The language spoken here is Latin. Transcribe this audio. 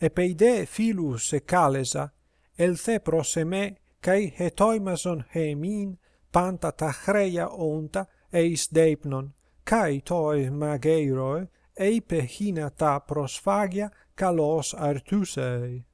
epeide filus e calesa, el elthe proseme, kai hetoimason hemin, panta tachreia onta, eis deipnon, kai toi mageiroe, eipe hina ta prosfagia, kalos artusei.